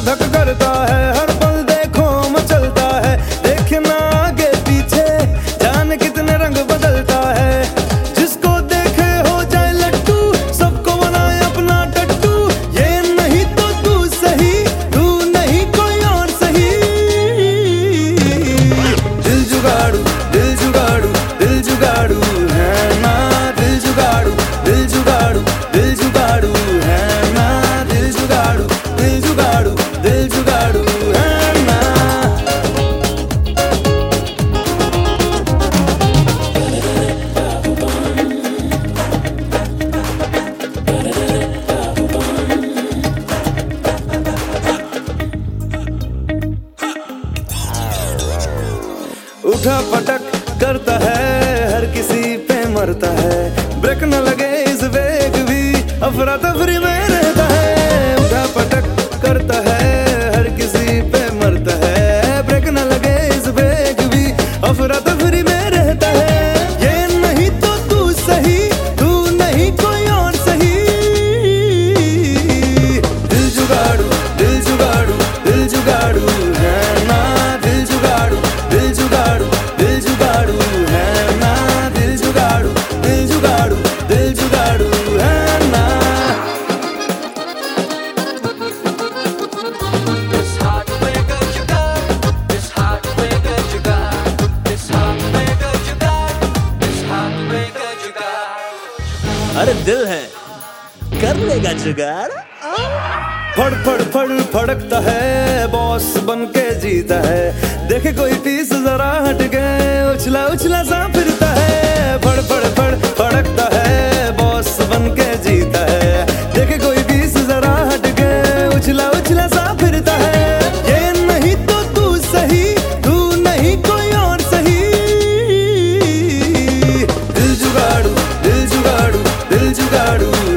धक करता है, हर पल देखो मचलता है। देखना आगे पीछे, जान कितने रंग बदलता है। जिसको देखे हो जाए लट्टू, सबको बनाए अपना टट्टू। ये नहीं तो तू सही, तू नहीं कोई और सही। दिल जुगाड़ू दिल जुगाड़ू दिल जुगाड़ू, है ना? दिल जुगाड़ू दिल जुगाड़ू दिल जुगाड़ू। उठा पटक करता है, हर किसी पे मरता है। ब्रेक न लगे इस वेग भी अफरा तफरी में got. दिल है कर लेगा जुगाड़ फड़ फड़ फड़, फड़कता है, बॉस बन के जीता है देखे कोई पीस जरा हट गए, उछला उछला सा vídeo garoto